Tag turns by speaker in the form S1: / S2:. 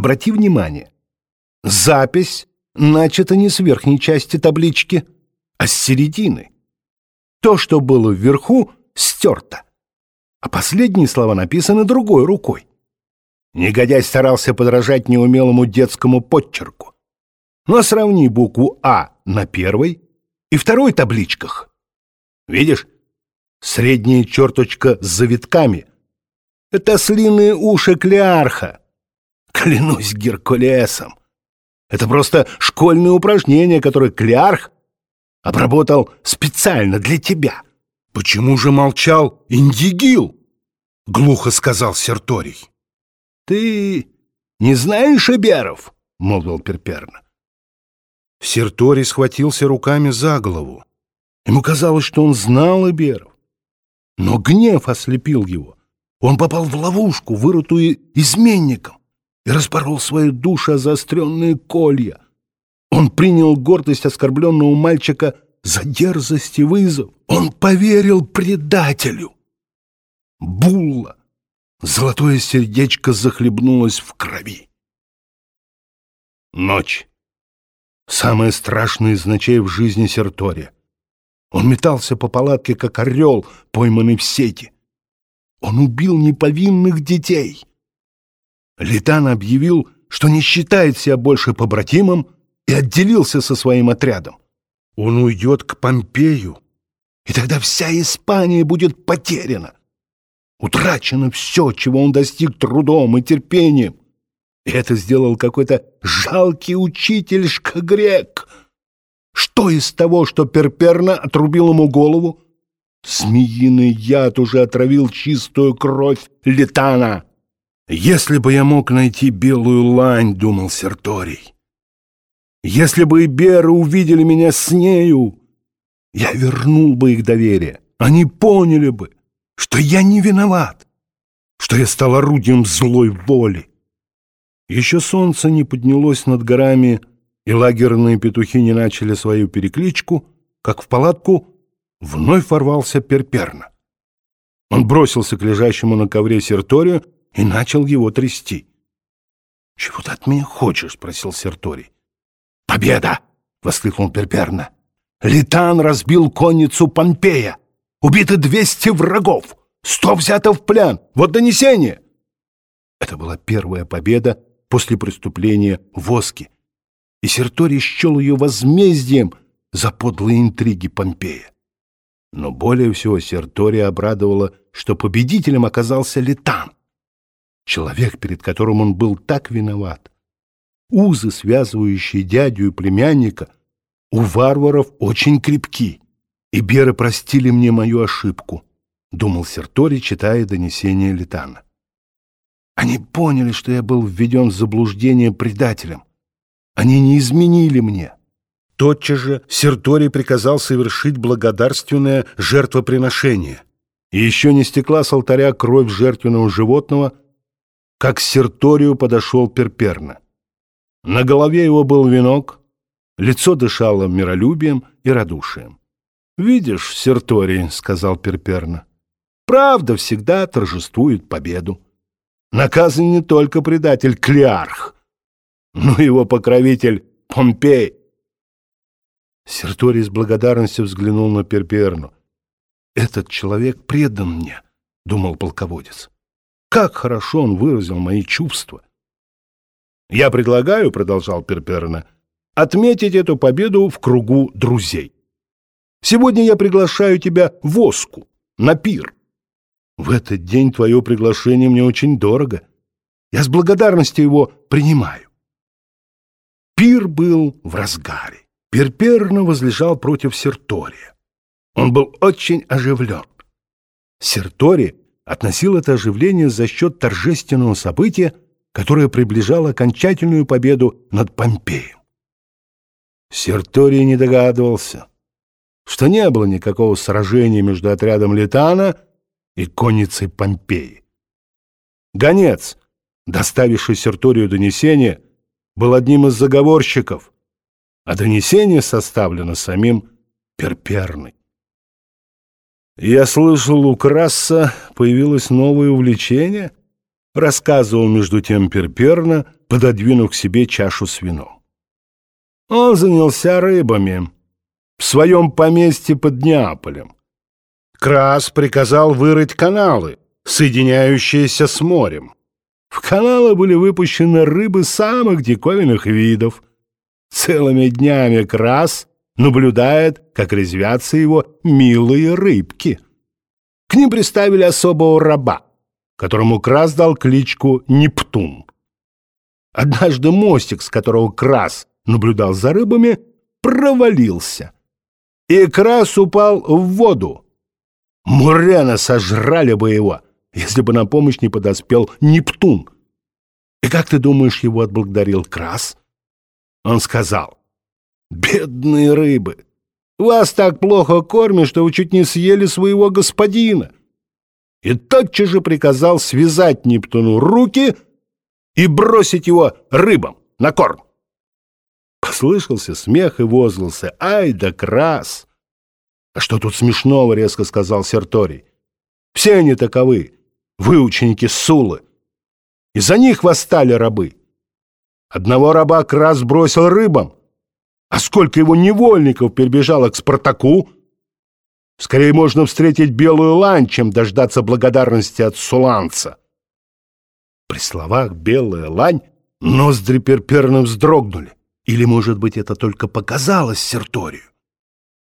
S1: обрати внимание, запись начата не с верхней части таблички, а с середины. То, что было вверху, стерто, а последние слова написаны другой рукой. Негодяй старался подражать неумелому детскому подчерку. Но сравни букву «А» на первой и второй табличках. Видишь? Средняя черточка с завитками. Это слиные уши Клеарха. Клянусь Геркулесом. Это просто школьное упражнение, которое Клеарх обработал специально для тебя.
S2: Почему же молчал Индигил? Глухо сказал Серторий.
S1: Ты не знаешь Эберов? Молвил Перперна.
S2: Серторий схватился руками за голову.
S1: Ему казалось, что он знал Эберов. Но гнев ослепил его. Он попал в ловушку, вырытую изменником, распорол свою душу заостренные колья. Он принял гордость оскорбленного мальчика за дерзость и вызов. Он поверил предателю. Булла, золотое сердечко захлебнулось в крови. Ночь. Самое страшное из ночей в жизни Сертория. Он метался по палатке, как орел, пойманный в сети. Он убил неповинных детей. Литан объявил, что не считает себя больше побратимом и отделился со своим отрядом. Он уйдет к Помпею, и тогда вся Испания будет потеряна. Утрачено все, чего он достиг трудом и терпением. И это сделал какой-то жалкий учительшка-грек — что из того, что Перперна отрубил ему голову? Змеиный яд уже отравил чистую кровь Летана. Если бы я мог найти белую лань, думал Серторий. Если бы и Беры увидели меня с нею, я вернул бы их доверие. Они поняли бы, что я не виноват, что я стал орудием злой воли. Еще солнце не поднялось над горами и лагерные петухи не начали свою перекличку, как в палатку вновь ворвался Перперна. Он бросился к лежащему на ковре Серторию и начал его трясти. — Чего ты от меня хочешь? — спросил Серторий. — Победа! — воскликнул Перперна. — Литан разбил конницу Помпея! Убиты двести врагов! Сто взято в плен! Вот донесение! Это была первая победа после преступления Воски — и Серторий счел ее возмездием за подлые интриги Помпея. Но более всего Сертория обрадовало, что победителем оказался Летан, человек, перед которым он был так виноват. Узы, связывающие дядю и племянника, у варваров очень крепки, и беры простили мне мою ошибку, — думал Серторий, читая донесение Летана. Они поняли, что я был введен в заблуждение предателем, они не изменили мне. Тотчас же Серторий приказал совершить благодарственное жертвоприношение. И еще не стекла с алтаря кровь жертвенного животного, как к Серторию подошел Перперна. На голове его был венок, лицо дышало миролюбием и радушием. «Видишь, Серторий», — сказал Перперна, — «правда всегда торжествует победу. Наказан не только предатель Клеарх, ну его покровитель Помпей. Серторий с благодарностью взглянул на Перперну. «Этот человек предан мне», — думал полководец. «Как хорошо он выразил мои чувства!» «Я предлагаю», — продолжал Перперна, — «отметить эту победу в кругу друзей. Сегодня я приглашаю тебя в Оску, на пир. В этот день твое приглашение мне очень дорого. Я с благодарностью его принимаю. Пир был в разгаре. Перперно возлежал против Сертория. Он был очень оживлен. Серторий относил это оживление за счет торжественного события, которое приближало окончательную победу над Помпеем. Серторий не догадывался, что не было никакого сражения между отрядом Летана и конницей Помпеи. Гонец, доставивший Серторию донесение, был одним из заговорщиков, а донесение составлено самим Перперной. Я слышал, у Краса появилось новое увлечение, рассказывал между тем перперно, пододвинув к себе чашу с вином. Он занялся рыбами в своем поместье под Неаполем.
S2: Крас приказал вырыть каналы, соединяющиеся с морем.
S1: В каналы были выпущены рыбы самых диковинных видов. Целыми днями Крас наблюдает, как резвятся его милые рыбки. К ним приставили особого раба, которому Крас дал кличку Нептун. Однажды мостик, с которого Крас наблюдал за рыбами, провалился, и Крас упал в воду. Мурена сожрали бы его, если бы на помощь не подоспел Нептун. И как ты думаешь, его отблагодарил Крас? Он сказал, «Бедные рыбы, вас так плохо кормят, что вы чуть не съели своего господина». И тотчас же приказал связать Нептуну руки и бросить его рыбам на корм. Послышался смех и возгласы. «Ай да крас!» «А что тут смешного?» — резко сказал Серторий. «Все они таковы, вы, ученики Сулы. Из-за них восстали рабы. Одного раба крас бросил рыбам, а сколько его невольников перебежало к Спартаку? Скорее можно встретить белую лань, чем дождаться благодарности от суланца. При словах «белая лань» ноздри перперно вздрогнули. Или, может быть, это только показалось Серторию?